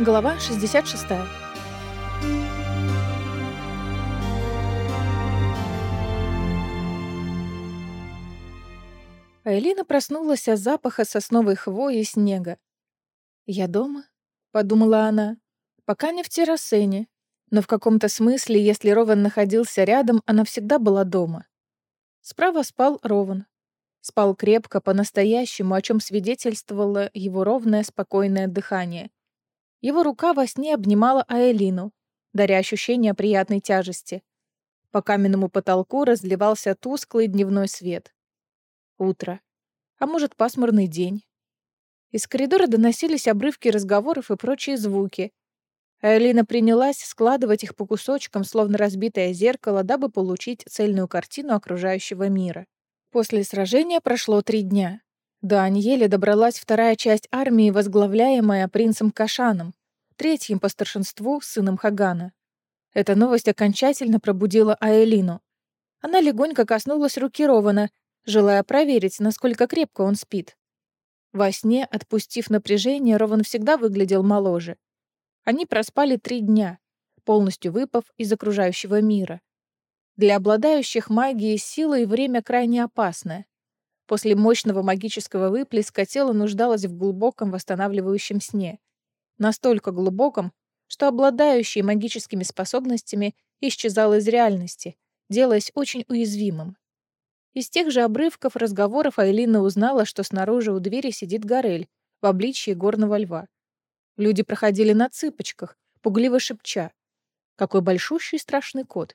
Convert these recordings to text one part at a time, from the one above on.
Глава 66. Айлина проснулась от запаха сосновой хвои и снега. «Я дома?» — подумала она. «Пока не в террасене, но в каком-то смысле, если Рован находился рядом, она всегда была дома. Справа спал Рован. Спал крепко, по-настоящему, о чем свидетельствовало его ровное, спокойное дыхание. Его рука во сне обнимала Аэлину, даря ощущение приятной тяжести. По каменному потолку разливался тусклый дневной свет. Утро. А может, пасмурный день. Из коридора доносились обрывки разговоров и прочие звуки. Аэлина принялась складывать их по кусочкам, словно разбитое зеркало, дабы получить цельную картину окружающего мира. После сражения прошло три дня. До Аньели добралась вторая часть армии, возглавляемая принцем Кашаном, третьим по старшинству сыном Хагана. Эта новость окончательно пробудила Аэлину. Она легонько коснулась руки Рована, желая проверить, насколько крепко он спит. Во сне, отпустив напряжение, Рован всегда выглядел моложе. Они проспали три дня, полностью выпав из окружающего мира. Для обладающих магией силой время крайне опасное. После мощного магического выплеска тело нуждалось в глубоком восстанавливающем сне. Настолько глубоком, что обладающий магическими способностями исчезал из реальности, делаясь очень уязвимым. Из тех же обрывков разговоров Айлина узнала, что снаружи у двери сидит Горель в обличье горного льва. Люди проходили на цыпочках, пугливо шепча. Какой большущий страшный кот.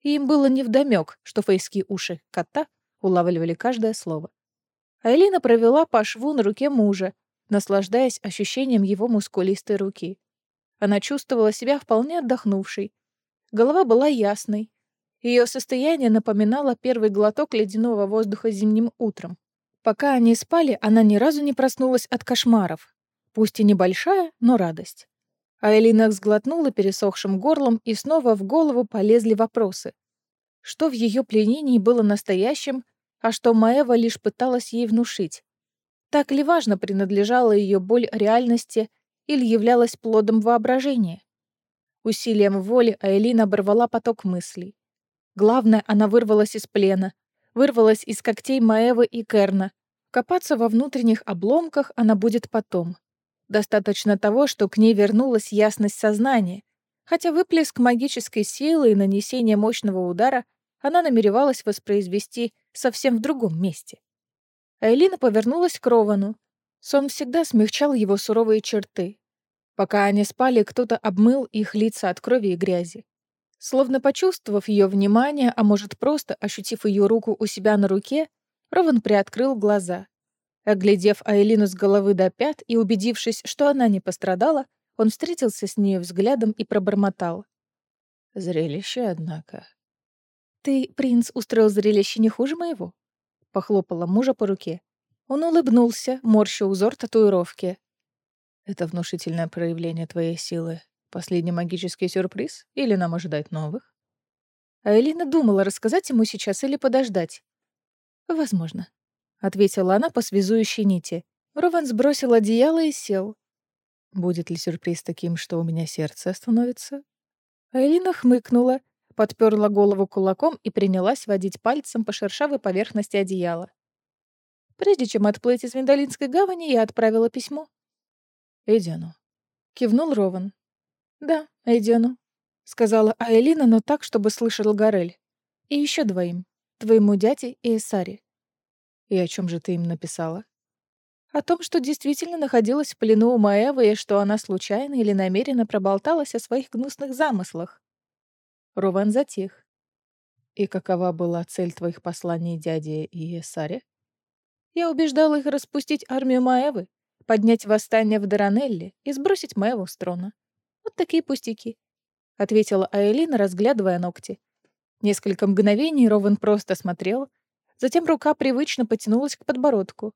И им было невдомёк, что фейские уши кота улавливали каждое слово. Айлина провела по шву на руке мужа, наслаждаясь ощущением его мускулистой руки. Она чувствовала себя вполне отдохнувшей. Голова была ясной. Ее состояние напоминало первый глоток ледяного воздуха зимним утром. Пока они спали, она ни разу не проснулась от кошмаров. Пусть и небольшая, но радость. Айлина сглотнула пересохшим горлом, и снова в голову полезли вопросы. Что в ее пленении было настоящим, а что Маева лишь пыталась ей внушить. Так ли важно принадлежала ее боль реальности или являлась плодом воображения? Усилием воли Айлина оборвала поток мыслей. Главное, она вырвалась из плена, вырвалась из когтей Маевы и Керна. Копаться во внутренних обломках она будет потом. Достаточно того, что к ней вернулась ясность сознания, хотя выплеск магической силы и нанесение мощного удара она намеревалась воспроизвести совсем в другом месте. Айлина повернулась к Ровану. Сон всегда смягчал его суровые черты. Пока они спали, кто-то обмыл их лица от крови и грязи. Словно почувствовав ее внимание, а может просто ощутив ее руку у себя на руке, Рован приоткрыл глаза. Оглядев Айлину с головы до пят и убедившись, что она не пострадала, он встретился с ней взглядом и пробормотал. «Зрелище, однако». «Ты, принц, устроил зрелище не хуже моего?» Похлопала мужа по руке. Он улыбнулся, морща узор татуировки. «Это внушительное проявление твоей силы. Последний магический сюрприз? Или нам ожидать новых?» А Элина думала, рассказать ему сейчас или подождать. «Возможно», — ответила она по связующей нити. Рован сбросил одеяло и сел. «Будет ли сюрприз таким, что у меня сердце остановится?» Айлина хмыкнула, подперла голову кулаком и принялась водить пальцем по шершавой поверхности одеяла. Прежде чем отплыть из Виндалинской гавани, я отправила письмо. «Эйдену», — кивнул Рован. «Да, Эйдену», — сказала Айлина, но так, чтобы слышал Горель. «И еще двоим. Твоему дяде и Эсаре». «И о чем же ты им написала?» «О том, что действительно находилась в плену у Маэвы и что она случайно или намеренно проболталась о своих гнусных замыслах. Рован затих. «И какова была цель твоих посланий дяде и Саре?» «Я убеждал их распустить армию Маэвы, поднять восстание в Даранелле и сбросить Маэву с трона. Вот такие пустяки», — ответила Аэлина, разглядывая ногти. Несколько мгновений Рован просто смотрел, затем рука привычно потянулась к подбородку.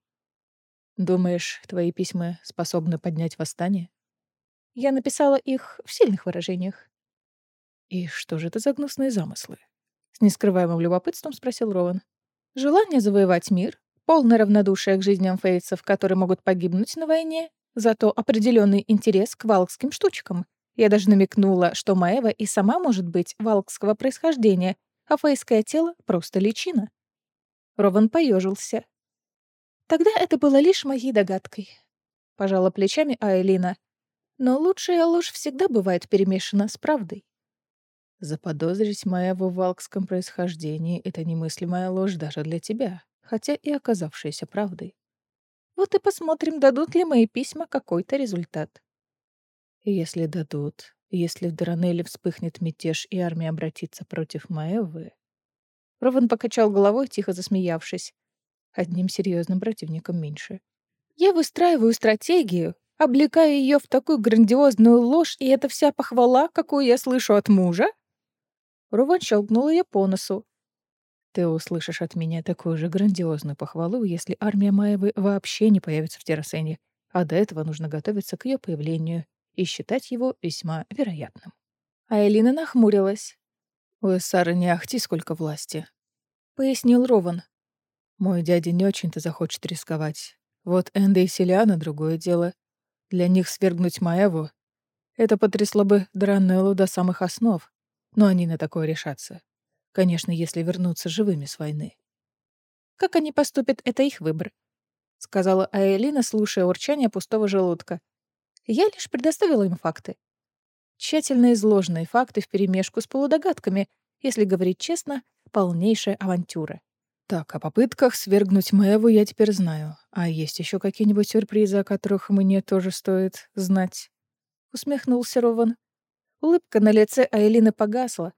«Думаешь, твои письма способны поднять восстание?» Я написала их в сильных выражениях. «И что же это за гнусные замыслы?» С нескрываемым любопытством спросил Рован. «Желание завоевать мир, полное равнодушие к жизням фейцев, которые могут погибнуть на войне, Зато определенный интерес к валкским штучкам. Я даже намекнула, что Маева и сама может быть валкского происхождения, а фейское тело — просто личина. Рован поежился. Тогда это было лишь моей догадкой. Пожала плечами Айлина. Но лучшая ложь всегда бывает перемешана с правдой. Заподозрить Маеву в валкском происхождении — это немыслимая ложь даже для тебя, хотя и оказавшаяся правдой. Вот и посмотрим, дадут ли мои письма какой-то результат. Если дадут, если в Даранеле вспыхнет мятеж и армия обратится против Маевы... Рован покачал головой, тихо засмеявшись. Одним серьезным противником меньше. Я выстраиваю стратегию, облекая ее в такую грандиозную ложь, и это вся похвала, какую я слышу от мужа? Рован щелкнул ее по носу. Ты услышишь от меня такую же грандиозную похвалу, если армия Маевы вообще не появится в Террасене, а до этого нужно готовиться к ее появлению и считать его весьма вероятным. А Элина нахмурилась. «У Эссары не ахти сколько власти», — пояснил Рован. «Мой дядя не очень-то захочет рисковать. Вот Энда и Селиана — другое дело. Для них свергнуть Маеву — это потрясло бы Дранеллу до самых основ, но они на такое решатся. Конечно, если вернуться живыми с войны». «Как они поступят, это их выбор», — сказала Аэлина, слушая урчание пустого желудка. Я лишь предоставила им факты. Тщательно изложенные факты вперемешку с полудогадками, если говорить честно, полнейшая авантюра. Так, о попытках свергнуть Мэву я теперь знаю. А есть еще какие-нибудь сюрпризы, о которых мне тоже стоит знать? Усмехнулся Рован. Улыбка на лице Айлины погасла.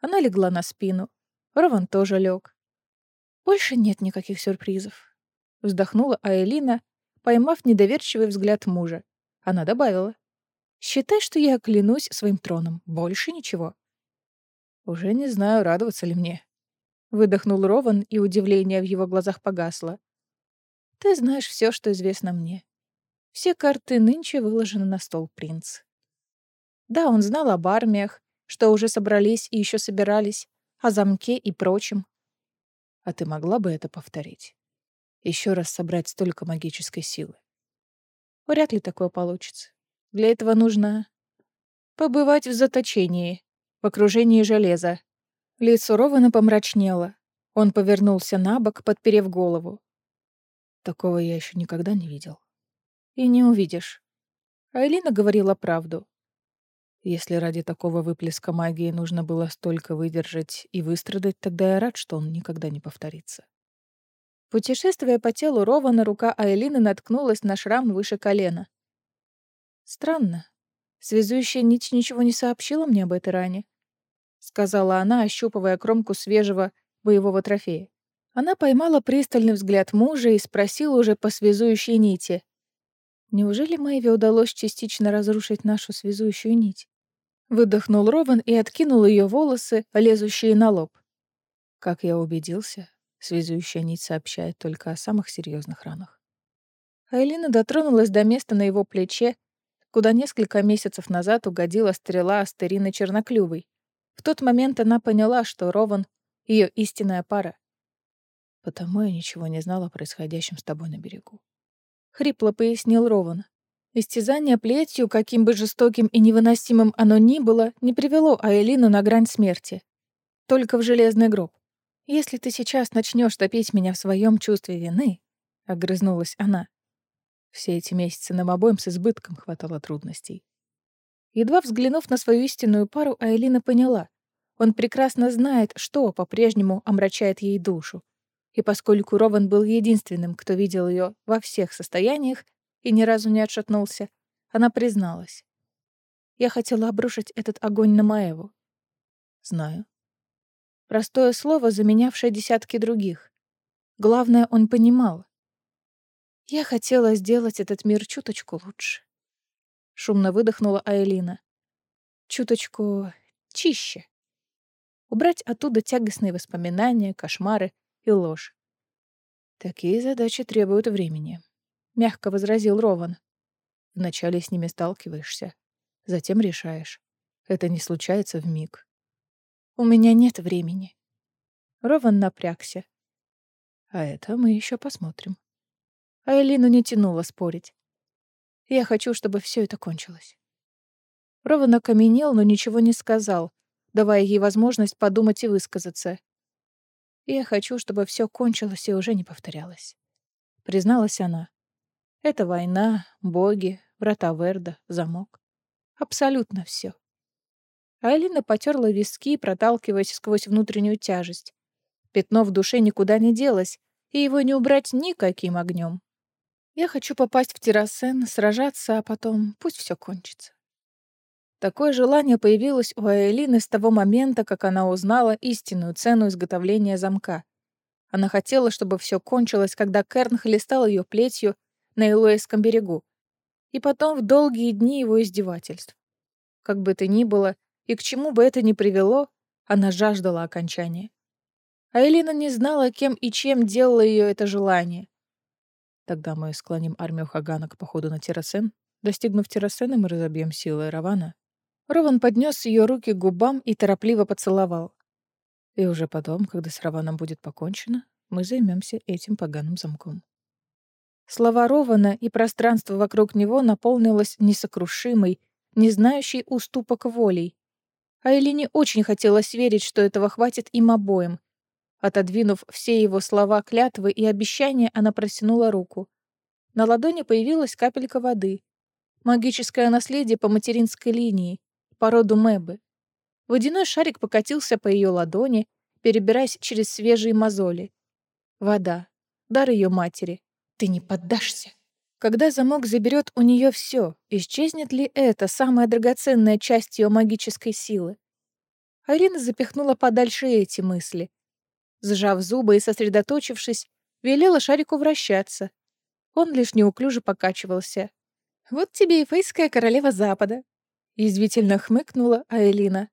Она легла на спину. Рован тоже лег. Больше нет никаких сюрпризов. Вздохнула Айлина, поймав недоверчивый взгляд мужа. Она добавила. «Считай, что я клянусь своим троном. Больше ничего». «Уже не знаю, радоваться ли мне». Выдохнул Рован, и удивление в его глазах погасло. «Ты знаешь все, что известно мне. Все карты нынче выложены на стол, принц». Да, он знал об армиях, что уже собрались и еще собирались, о замке и прочем. А ты могла бы это повторить? Еще раз собрать столько магической силы? Вряд ли такое получится. Для этого нужно побывать в заточении, в окружении железа. Лицо Рована помрачнело. Он повернулся на бок, подперев голову. Такого я еще никогда не видел. И не увидишь. Айлина говорила правду. Если ради такого выплеска магии нужно было столько выдержать и выстрадать, тогда я рад, что он никогда не повторится. Путешествуя по телу Рована, рука Айлины наткнулась на шрам выше колена. «Странно. Связующая нить ничего не сообщила мне об этой ране», — сказала она, ощупывая кромку свежего боевого трофея. Она поймала пристальный взгляд мужа и спросила уже по связующей нити. «Неужели Мэйве удалось частично разрушить нашу связующую нить?» Выдохнул Рован и откинул ее волосы, лезущие на лоб. Как я убедился, Связующая нить сообщает только о самых серьезных ранах. Айлина дотронулась до места на его плече, куда несколько месяцев назад угодила стрела Астерины Черноклювой. В тот момент она поняла, что Рован — ее истинная пара. «Потому я ничего не знала о происходящем с тобой на берегу», — хрипло пояснил Рован. Истязание плетью, каким бы жестоким и невыносимым оно ни было, не привело Айлину на грань смерти. Только в железный гроб. «Если ты сейчас начнешь топить меня в своем чувстве вины», — огрызнулась она. Все эти месяцы нам обоим с избытком хватало трудностей. Едва взглянув на свою истинную пару, Айлина поняла. Он прекрасно знает, что по-прежнему омрачает ей душу. И поскольку Рован был единственным, кто видел ее во всех состояниях и ни разу не отшатнулся, она призналась. «Я хотела обрушить этот огонь на Маеву». «Знаю», Простое слово, заменявшее десятки других. Главное, он понимал. Я хотела сделать этот мир чуточку лучше. Шумно выдохнула Айлина. Чуточку чище. Убрать оттуда тягостные воспоминания, кошмары и ложь. Такие задачи требуют времени, мягко возразил Рован. Вначале с ними сталкиваешься, затем решаешь. Это не случается в миг. У меня нет времени. Рован напрягся. А это мы еще посмотрим. А Элину не тянуло спорить. Я хочу, чтобы все это кончилось. Рован окаменел, но ничего не сказал, давая ей возможность подумать и высказаться. Я хочу, чтобы все кончилось и уже не повторялось. Призналась она. Это война, боги, врата Верда, замок. Абсолютно все. Айлина потерла виски, проталкиваясь сквозь внутреннюю тяжесть. Пятно в душе никуда не делось, и его не убрать никаким огнем. Я хочу попасть в Террасен, сражаться, а потом пусть все кончится. Такое желание появилось у Айлины с того момента, как она узнала истинную цену изготовления замка. Она хотела, чтобы все кончилось, когда Керн хлестал ее плетью на Илуэйском берегу, и потом в долгие дни его издевательств. Как бы то ни было, и к чему бы это ни привело, она жаждала окончания. А Элина не знала, кем и чем делало ее это желание. Тогда мы склоним армию Хагана к походу на Террасен. Достигнув Террасена, мы разобьем силы Равана. Рован поднес ее руки к губам и торопливо поцеловал. И уже потом, когда с Раваном будет покончено, мы займемся этим поганым замком. Слова Рована и пространство вокруг него наполнилось несокрушимой, не знающей уступок волей. А Элине очень хотелось верить, что этого хватит им обоим. Отодвинув все его слова, клятвы и обещания, она протянула руку. На ладони появилась капелька воды. Магическое наследие по материнской линии по роду Мэбы. Водяной шарик покатился по ее ладони, перебираясь через свежие мозоли. Вода. Дар ее матери. Ты не поддашься. Когда замок заберет у нее все, исчезнет ли это самая драгоценная часть ее магической силы? Арина запихнула подальше эти мысли. Сжав зубы и сосредоточившись, велела шарику вращаться. Он лишь неуклюже покачивался. «Вот тебе и фейская королева Запада. Язвительно хмыкнула Аэлина.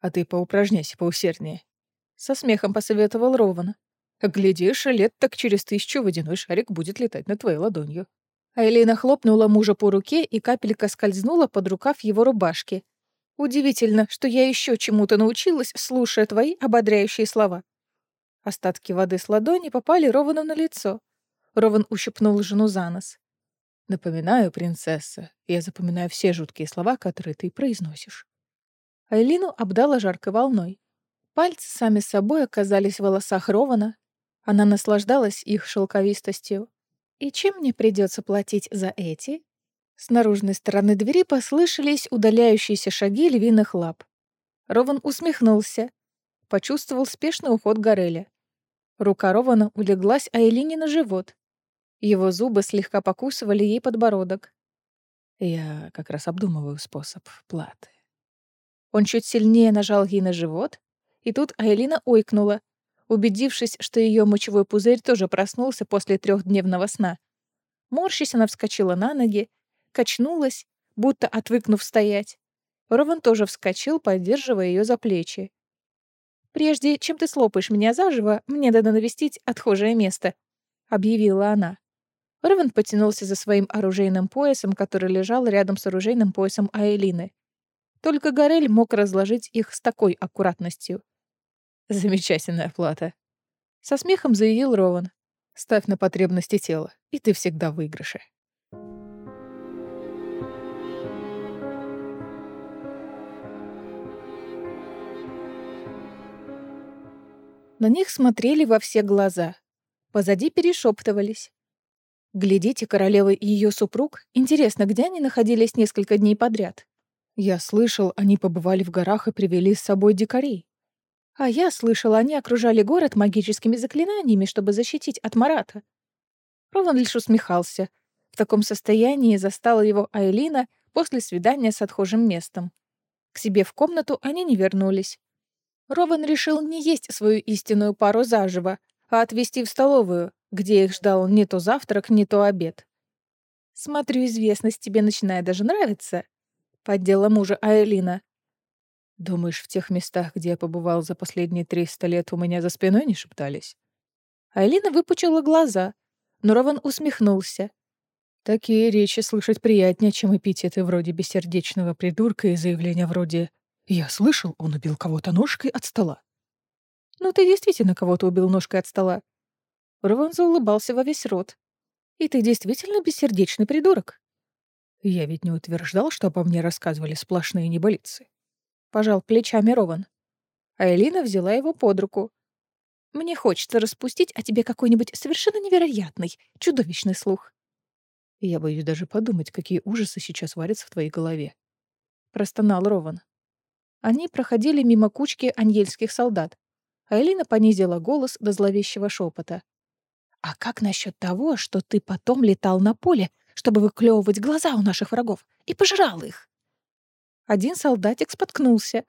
«А ты поупражняйся поусерднее». Со смехом посоветовал Рован. «Глядишь, лет так через тысячу водяной шарик будет летать над твоей ладонью». Айлина хлопнула мужа по руке, и капелька скользнула под рукав его рубашки. «Удивительно, что я еще чему-то научилась, слушая твои ободряющие слова». Остатки воды с ладони попали Ровану на лицо. Рован ущипнул жену за нос. Напоминаю, принцесса, я запоминаю все жуткие слова, которые ты произносишь. Айлину обдала жаркой волной. Пальцы сами собой оказались в волосах Рована. Она наслаждалась их шелковистостью. И чем мне придется платить за эти? С наружной стороны двери послышались удаляющиеся шаги львиных лап. Рован усмехнулся. Почувствовал спешный уход Гореля. Рука Рована улеглась Айлине на живот. Его зубы слегка покусывали ей подбородок. Я как раз обдумываю способ платы. Он чуть сильнее нажал ей на живот, и тут Айлина ойкнула, убедившись, что ее мочевой пузырь тоже проснулся после трехдневного сна. Морщись, она вскочила на ноги, качнулась, будто отвыкнув стоять. Рован тоже вскочил, поддерживая ее за плечи. «Прежде чем ты слопаешь меня заживо, мне надо навестить отхожее место», — объявила она. Ревен потянулся за своим оружейным поясом, который лежал рядом с оружейным поясом Айлины. Только Горель мог разложить их с такой аккуратностью. «Замечательная плата», — со смехом заявил Рован. «Ставь на потребности тела, и ты всегда в выигрыше». На них смотрели во все глаза. Позади перешептывались. Глядите, королева и ее супруг. Интересно, где они находились несколько дней подряд? Я слышал, они побывали в горах и привели с собой дикарей. А я слышал, они окружали город магическими заклинаниями, чтобы защитить от Марата. Рован лишь усмехался. В таком состоянии застала его Айлина после свидания с отхожим местом. К себе в комнату они не вернулись. Рован решил не есть свою истинную пару заживо, а отвезти в столовую, где их ждал не то завтрак, не то обед. «Смотрю, известность тебе начинает даже нравиться», — поддела мужа Айлина. «Думаешь, в тех местах, где я побывал за последние триста лет, у меня за спиной не шептались?» Айлина выпучила глаза, но Рован усмехнулся. «Такие речи слышать приятнее, чем эпитеты вроде бессердечного придурка и заявления вроде «Я слышал, он убил кого-то ножкой от стола». «Ну, ты действительно кого-то убил ножкой от стола», Рван заулыбался во весь рот. «И ты действительно бессердечный придурок?» Я ведь не утверждал, что обо мне рассказывали сплошные небылицы. Пожал плечами Рован. А Элина взяла его под руку. Мне хочется распустить о тебе какой-нибудь совершенно невероятный, чудовищный слух. Я боюсь даже подумать, какие ужасы сейчас варятся в твоей голове. Простонал Рован. Они проходили мимо кучки аньельских солдат, а Элина понизила голос до зловещего шепота. «А как насчет того, что ты потом летал на поле, чтобы выклевывать глаза у наших врагов, и пожрал их?» Один солдатик споткнулся.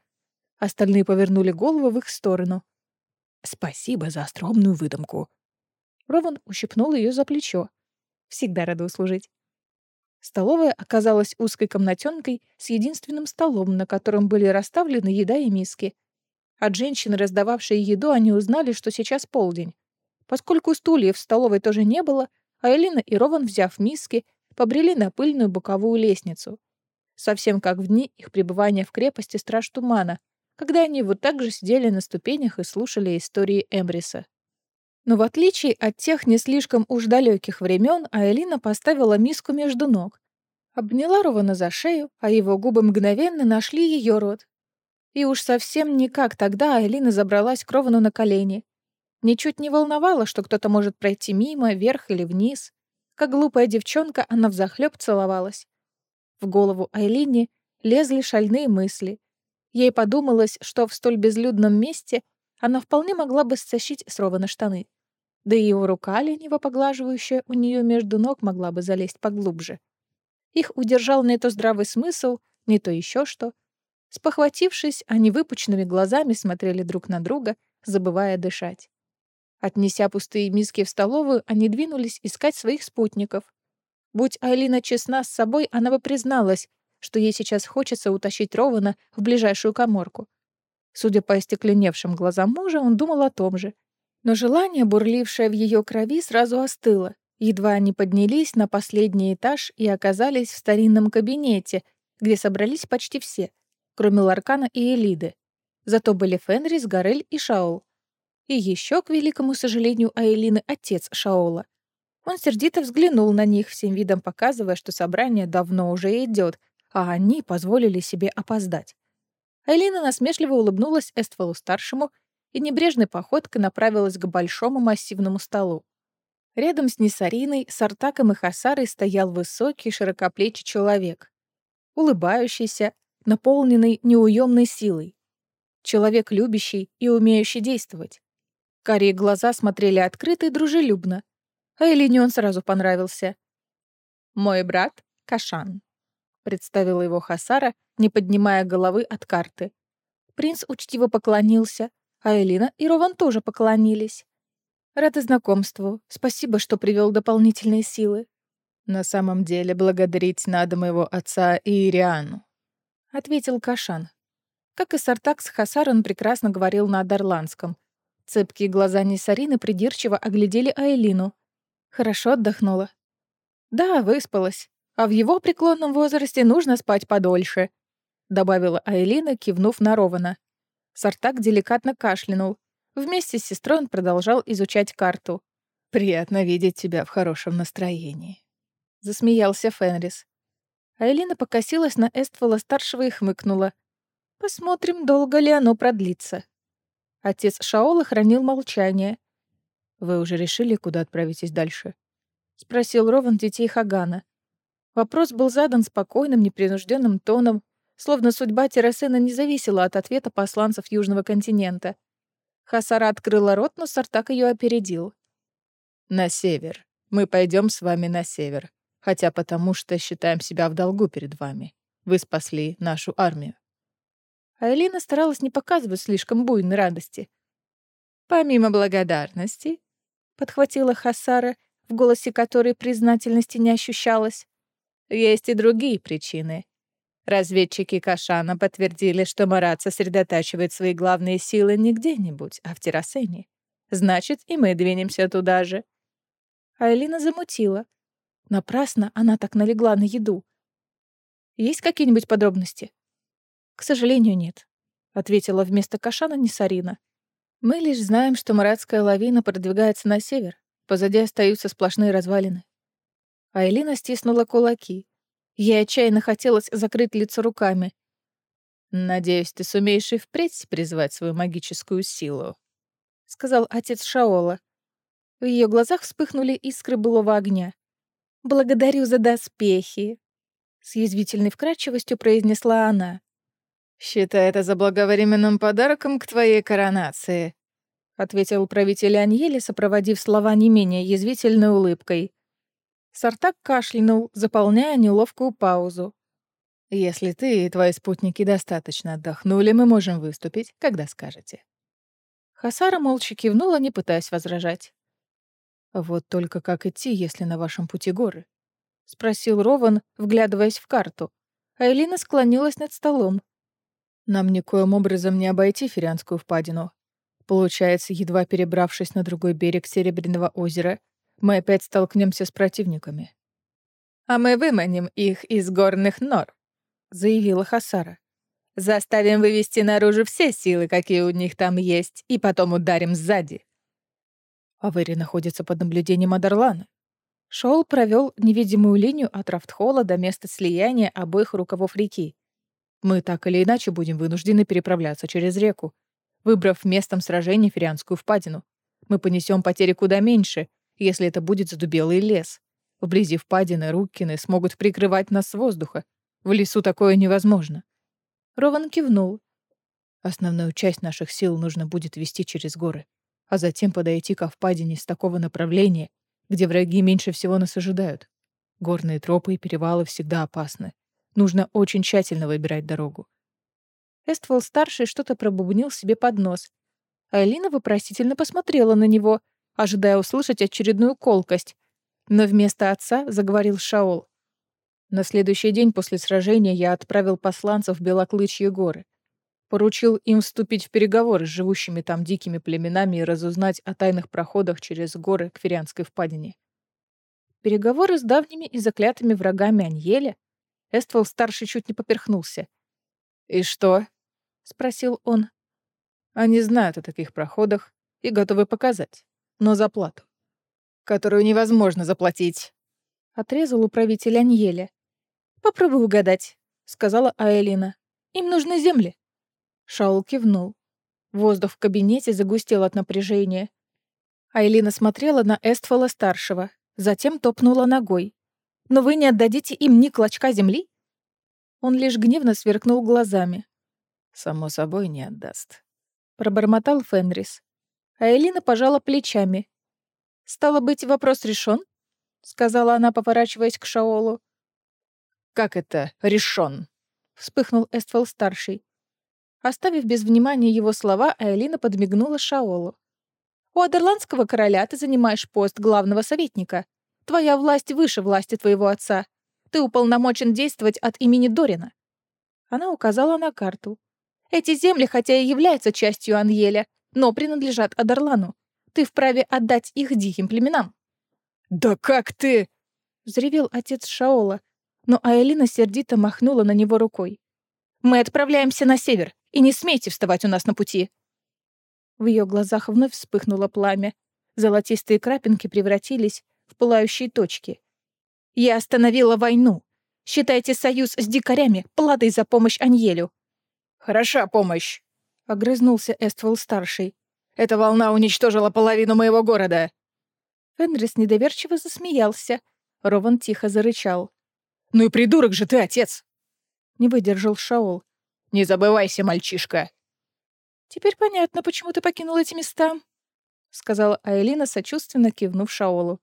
Остальные повернули голову в их сторону. «Спасибо за остроумную выдумку». Рован ущипнул ее за плечо. «Всегда рада услужить». Столовая оказалась узкой комнатенкой с единственным столом, на котором были расставлены еда и миски. От женщины, раздававшей еду, они узнали, что сейчас полдень. Поскольку стульев в столовой тоже не было, а Элина и Рован, взяв миски, побрели на пыльную боковую лестницу. Совсем как в дни их пребывания в крепости Страж Тумана, когда они вот так же сидели на ступенях и слушали истории Эмбриса. Но в отличие от тех не слишком уж далеких времен, Айлина поставила миску между ног, обняла Рована за шею, а его губы мгновенно нашли ее рот. И уж совсем никак тогда Айлина забралась к Ровану на колени. Ничуть не волновало, что кто-то может пройти мимо, вверх или вниз. Как глупая девчонка, она взахлёб целовалась. В голову Айлине лезли шальные мысли. Ей подумалось, что в столь безлюдном месте она вполне могла бы стащить с Рована штаны да и его рука, лениво поглаживающая у нее между ног, могла бы залезть поглубже. Их удержал не то здравый смысл, не то еще что. Спохватившись, они выпученными глазами смотрели друг на друга, забывая дышать. Отнеся пустые миски в столовую, они двинулись искать своих спутников. Будь Айлина честна с собой, она бы призналась, что ей сейчас хочется утащить Рована в ближайшую коморку. Судя по остекленевшим глазам мужа, он думал о том же — но желание, бурлившее в ее крови, сразу остыло. Едва они поднялись на последний этаж и оказались в старинном кабинете, где собрались почти все, кроме Ларкана и Элиды. Зато были Фенрис, Гарель и Шаол. И еще, к великому сожалению, Аэлины отец Шаола. Он сердито взглянул на них, всем видом показывая, что собрание давно уже идет, а они позволили себе опоздать. Айлина насмешливо улыбнулась Эстволу-старшему и небрежной походкой направилась к большому массивному столу. Рядом с Несариной, Сартаком и Хасарой стоял высокий, широкоплечий человек, улыбающийся, наполненный неуемной силой. Человек, любящий и умеющий действовать. Карие глаза смотрели открыто и дружелюбно, а Элине он сразу понравился. «Мой брат — Кашан», — представила его Хасара, не поднимая головы от карты. Принц учтиво поклонился, а Элина и Рован тоже поклонились. Рады знакомству. Спасибо, что привел дополнительные силы. На самом деле, благодарить надо моего отца и Ириану, ответил Кашан. Как и Сартакс, Хасар он прекрасно говорил на Дарландском. Цепкие глаза Нисарины придирчиво оглядели Айлину. Хорошо отдохнула. Да, выспалась. А в его преклонном возрасте нужно спать подольше, добавила Айлина, кивнув на Рована. Сартак деликатно кашлянул. Вместе с сестрой он продолжал изучать карту. «Приятно видеть тебя в хорошем настроении», — засмеялся Фенрис. А Элина покосилась на Эствола-старшего и хмыкнула. «Посмотрим, долго ли оно продлится». Отец Шаола хранил молчание. «Вы уже решили, куда отправитесь дальше?» — спросил Рован детей Хагана. Вопрос был задан спокойным, непринужденным тоном, словно судьба Террасена не зависела от ответа посланцев Южного континента. Хасара открыла рот, но Сартак ее опередил. «На север. Мы пойдем с вами на север. Хотя потому, что считаем себя в долгу перед вами. Вы спасли нашу армию». А старалась не показывать слишком буйной радости. «Помимо благодарности», — подхватила Хасара, в голосе которой признательности не ощущалось, «есть и другие причины. Разведчики Кашана подтвердили, что Марат сосредотачивает свои главные силы не где-нибудь, а в Террасене. Значит, и мы двинемся туда же. Айлина замутила. Напрасно она так налегла на еду. Есть какие-нибудь подробности? К сожалению, нет, ответила вместо Кашана Несарина. Мы лишь знаем, что Маратская лавина продвигается на север. Позади остаются сплошные развалины. Айлина стиснула кулаки. Ей отчаянно хотелось закрыть лицо руками. «Надеюсь, ты сумеешь и впредь призвать свою магическую силу», — сказал отец Шаола. В ее глазах вспыхнули искры былого огня. «Благодарю за доспехи», — с язвительной вкрадчивостью произнесла она. «Считай это заблаговременным подарком к твоей коронации», — ответил правитель Аньели, сопроводив слова не менее язвительной улыбкой. Сартак кашлянул, заполняя неловкую паузу. «Если ты и твои спутники достаточно отдохнули, мы можем выступить, когда скажете». Хасара молча кивнула, не пытаясь возражать. «Вот только как идти, если на вашем пути горы?» — спросил Рован, вглядываясь в карту. А Элина склонилась над столом. «Нам никоим образом не обойти Ферианскую впадину. Получается, едва перебравшись на другой берег Серебряного озера, мы опять столкнемся с противниками. «А мы выманим их из горных нор», — заявила Хасара. «Заставим вывести наружу все силы, какие у них там есть, и потом ударим сзади». Авери находится под наблюдением Адарлана. Шоул провел невидимую линию от Рафтхола до места слияния обоих рукавов реки. Мы так или иначе будем вынуждены переправляться через реку, выбрав местом сражения Ферианскую впадину. Мы понесем потери куда меньше, если это будет задубелый лес. Вблизи впадины Руккины смогут прикрывать нас с воздуха. В лесу такое невозможно. Рован кивнул. Основную часть наших сил нужно будет вести через горы, а затем подойти ко впадине с такого направления, где враги меньше всего нас ожидают. Горные тропы и перевалы всегда опасны. Нужно очень тщательно выбирать дорогу. Эствол-старший что-то пробубнил себе под нос. Айлина вопросительно посмотрела на него — ожидая услышать очередную колкость. Но вместо отца заговорил Шаол. На следующий день после сражения я отправил посланцев в Белоклычьи горы. Поручил им вступить в переговоры с живущими там дикими племенами и разузнать о тайных проходах через горы к Ферианской впадине. Переговоры с давними и заклятыми врагами Аньеля? Эствол-старший чуть не поперхнулся. «И что?» — спросил он. «Они знают о таких проходах и готовы показать но за плату, которую невозможно заплатить. Отрезал управитель Аньеля. «Попробуй угадать», — сказала Аэлина. «Им нужны земли». Шаул кивнул. Воздух в кабинете загустел от напряжения. Айлина смотрела на Эстфола-старшего, затем топнула ногой. «Но вы не отдадите им ни клочка земли?» Он лишь гневно сверкнул глазами. «Само собой не отдаст», — пробормотал Фенрис а Элина пожала плечами. «Стало быть, вопрос решен? сказала она, поворачиваясь к Шаолу. «Как это решен? вспыхнул Эствол-старший. Оставив без внимания его слова, Айлина подмигнула Шаолу. «У Адерландского короля ты занимаешь пост главного советника. Твоя власть выше власти твоего отца. Ты уполномочен действовать от имени Дорина». Она указала на карту. «Эти земли, хотя и являются частью Аньеля, но принадлежат Адарлану. Ты вправе отдать их диким племенам». «Да как ты?» — взревел отец Шаола, но Аэлина сердито махнула на него рукой. «Мы отправляемся на север, и не смейте вставать у нас на пути!» В ее глазах вновь вспыхнуло пламя. Золотистые крапинки превратились в пылающие точки. «Я остановила войну. Считайте союз с дикарями платой за помощь Аньелю». «Хороша помощь», — огрызнулся Эствол-старший. «Эта волна уничтожила половину моего города!» Фенрис недоверчиво засмеялся. Рован тихо зарычал. «Ну и придурок же ты, отец!» Не выдержал Шаол. «Не забывайся, мальчишка!» «Теперь понятно, почему ты покинул эти места», — сказала Айлина, сочувственно кивнув Шаолу.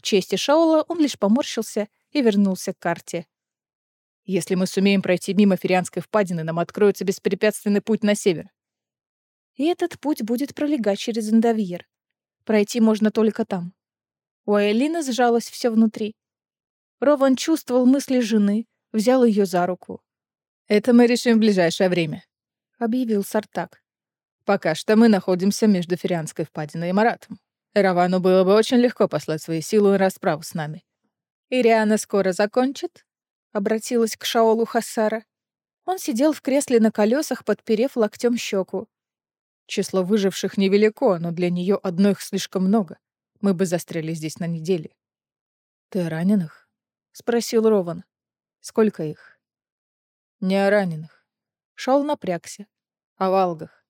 К чести Шаола он лишь поморщился и вернулся к карте. Если мы сумеем пройти мимо Ферианской впадины, нам откроется беспрепятственный путь на север. И этот путь будет пролегать через Индавьер. Пройти можно только там. У Айлины сжалось все внутри. Рован чувствовал мысли жены, взял ее за руку. «Это мы решим в ближайшее время», — объявил Сартак. «Пока что мы находимся между Ферианской впадиной и Маратом. Равану было бы очень легко послать свои силы и расправу с нами». «Ириана скоро закончит?» обратилась к Шаолу Хасара. Он сидел в кресле на колесах, подперев локтем щеку. Число выживших невелико, но для нее одно их слишком много. Мы бы застряли здесь на неделе. Ты раненых? спросил Рован. Сколько их? Не о раненых. Шел напрягся. О валгах.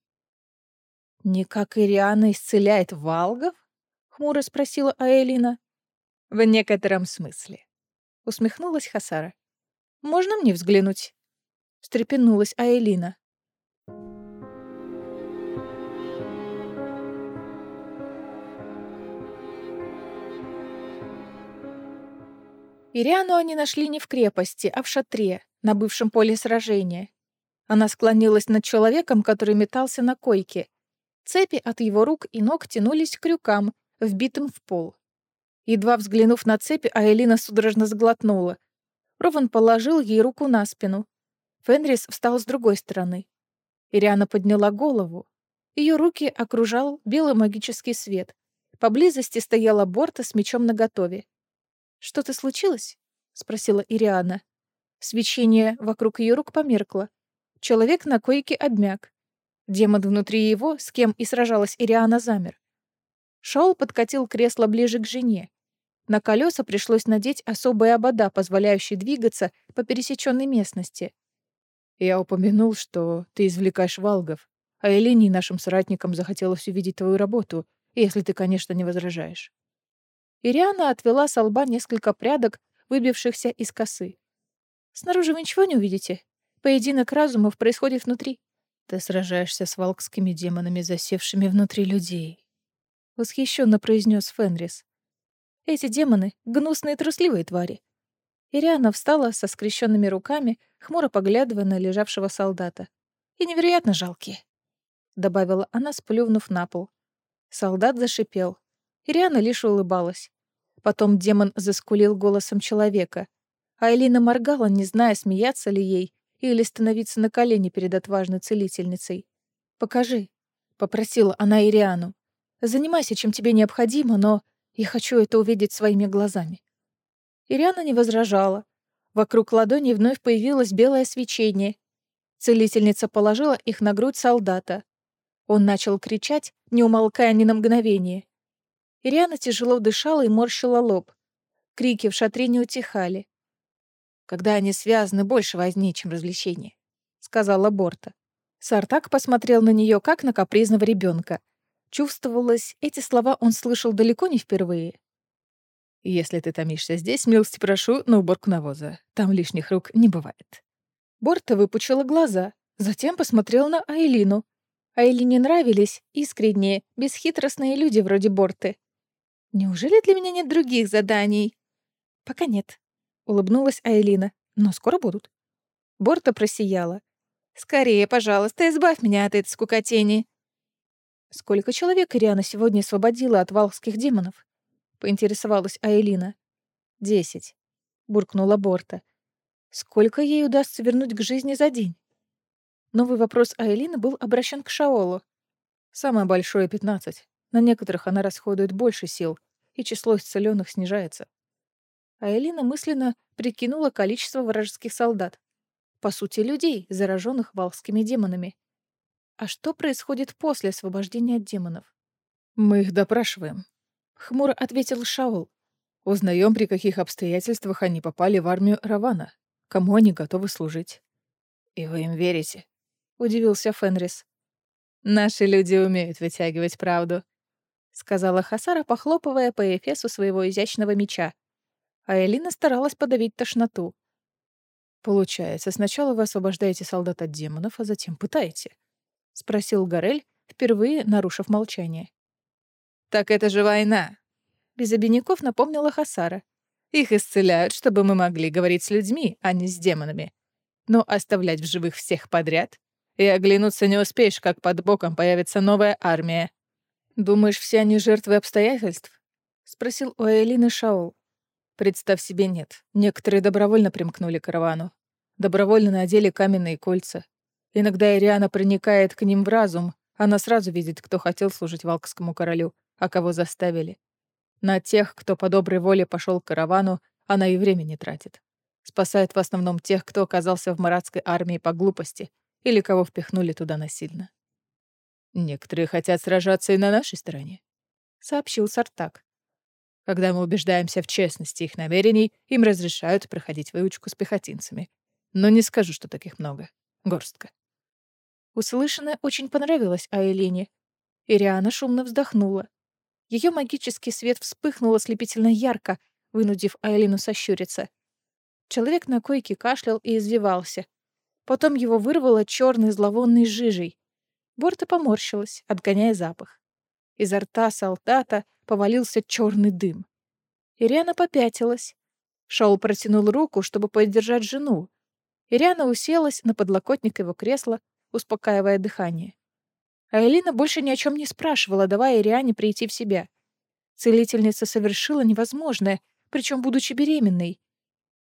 «Не как Ириана исцеляет валгов?» — хмуро спросила Аэлина. «В некотором смысле», — усмехнулась Хасара. «Можно мне взглянуть?» — встрепенулась Аэлина. Ириану они нашли не в крепости, а в шатре, на бывшем поле сражения. Она склонилась над человеком, который метался на койке. Цепи от его рук и ног тянулись к крюкам, вбитым в пол. Едва взглянув на цепи, Айлина судорожно сглотнула. Рован положил ей руку на спину. Фенрис встал с другой стороны. Ириана подняла голову. Ее руки окружал белый магический свет. Поблизости стояла Борта с мечом наготове. «Что-то случилось?» — спросила Ириана. Свечение вокруг ее рук померкло. Человек на койке обмяк. Демон внутри его, с кем и сражалась Ириана, замер. Шаул подкатил кресло ближе к жене. На колеса пришлось надеть особые обода, позволяющие двигаться по пересеченной местности. «Я упомянул, что ты извлекаешь валгов, а Элине нашим соратникам захотелось увидеть твою работу, если ты, конечно, не возражаешь». Ириана отвела с лба несколько прядок, выбившихся из косы. «Снаружи вы ничего не увидите? Поединок разумов происходит внутри». «Ты сражаешься с валкскими демонами, засевшими внутри людей», — восхищенно произнес Фенрис. «Эти демоны — гнусные трусливые твари». Ириана встала со скрещенными руками, хмуро поглядывая на лежавшего солдата. «И невероятно жалкие», — добавила она, сплювнув на пол. Солдат зашипел. Ириана лишь улыбалась. Потом демон заскулил голосом человека. А Элина моргала, не зная, смеяться ли ей или становиться на колени перед отважной целительницей. «Покажи», — попросила она Ириану. «Занимайся, чем тебе необходимо, но я хочу это увидеть своими глазами». Ириана не возражала. Вокруг ладони вновь появилось белое свечение. Целительница положила их на грудь солдата. Он начал кричать, не умолкая ни на мгновение. Ириана тяжело дышала и морщила лоб. Крики в шатре не утихали. «Когда они связаны, больше возни, чем развлечение», — сказала Борта. Сартак посмотрел на нее как на капризного ребенка. Чувствовалось, эти слова он слышал далеко не впервые. «Если ты томишься здесь, милости прошу на уборку навоза. Там лишних рук не бывает». Борта выпучила глаза, затем посмотрел на Айлину. Айлине нравились искренние, бесхитростные люди вроде Борты. Неужели для меня нет других заданий? Пока нет, улыбнулась Айлина. Но скоро будут. Борта просияла. Скорее, пожалуйста, избавь меня от этой скукотени. Сколько человек Ириана сегодня освободила от валхских демонов? Поинтересовалась Айлина. Десять, буркнула Борта. Сколько ей удастся вернуть к жизни за день? Новый вопрос Айлины был обращен к Шаолу. Самое большое — пятнадцать. На некоторых она расходует больше сил, и число исцеленных снижается. А Элина мысленно прикинула количество вражеских солдат. По сути, людей, зараженных валскими демонами. А что происходит после освобождения от демонов? «Мы их допрашиваем», — хмуро ответил Шаул. «Узнаем, при каких обстоятельствах они попали в армию Равана, кому они готовы служить». «И вы им верите?» — удивился Фенрис. «Наши люди умеют вытягивать правду», — сказала Хасара, похлопывая по эфесу своего изящного меча. А Элина старалась подавить тошноту. «Получается, сначала вы освобождаете солдат от демонов, а затем пытаете?» — спросил Горель, впервые нарушив молчание. «Так это же война!» — без обиняков напомнила Хасара. «Их исцеляют, чтобы мы могли говорить с людьми, а не с демонами. Но оставлять в живых всех подряд и оглянуться не успеешь, как под боком появится новая армия. «Думаешь, все они жертвы обстоятельств?» — спросил у Элины Шаул. «Представь себе, нет. Некоторые добровольно примкнули к каравану. Добровольно надели каменные кольца. Иногда Ириана проникает к ним в разум, она сразу видит, кто хотел служить Валкскому королю, а кого заставили. На тех, кто по доброй воле пошел к каравану, она и времени тратит. Спасает в основном тех, кто оказался в маратской армии по глупости или кого впихнули туда насильно. «Некоторые хотят сражаться и на нашей стороне», — сообщил Сартак. Когда мы убеждаемся в честности их намерений, им разрешают проходить выучку с пехотинцами. Но не скажу, что таких много. Горстка. Услышанное очень понравилось Айлине. Ириана шумно вздохнула. Ее магический свет вспыхнул ослепительно ярко, вынудив Айлину сощуриться. Человек на койке кашлял и извивался. Потом его вырвало черной зловонной жижей. Борта поморщилась, отгоняя запах. Изо рта солдата повалился черный дым. Ириана попятилась. Шоу протянул руку, чтобы поддержать жену. Ириана уселась на подлокотник его кресла, успокаивая дыхание. А Элина больше ни о чем не спрашивала, давая Ириане прийти в себя. Целительница совершила невозможное, причем будучи беременной.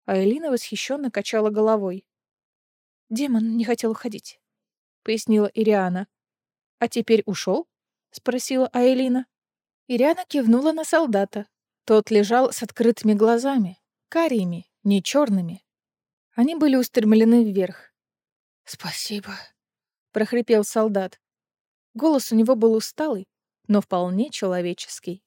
А Элина восхищенно качала головой. «Демон не хотел уходить», — пояснила Ириана. «А теперь ушел?» — спросила Аэлина. Ириана кивнула на солдата. Тот лежал с открытыми глазами, карими, не черными. Они были устремлены вверх. «Спасибо», — прохрипел солдат. Голос у него был усталый, но вполне человеческий.